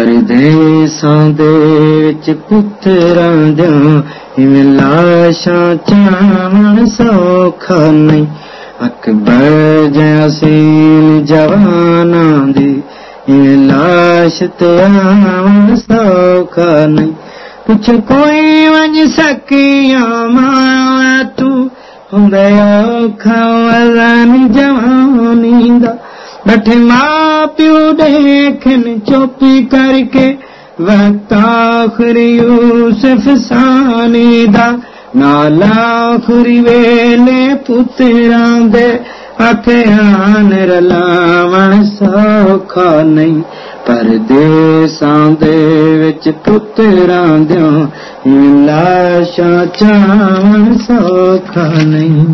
ساند ته سوک ڪجهه ڪوئي ਜਵਾਨੀ ਦਾ هوندا جواني प्यो आखिरी यूसुफ सानी दा। नाल आखिरी वेले पुत्रां दे अखियान रलावण सौखा नहीं। परदेसां दे विच पुत्रां दियों लाशां चावण सौखा नहीं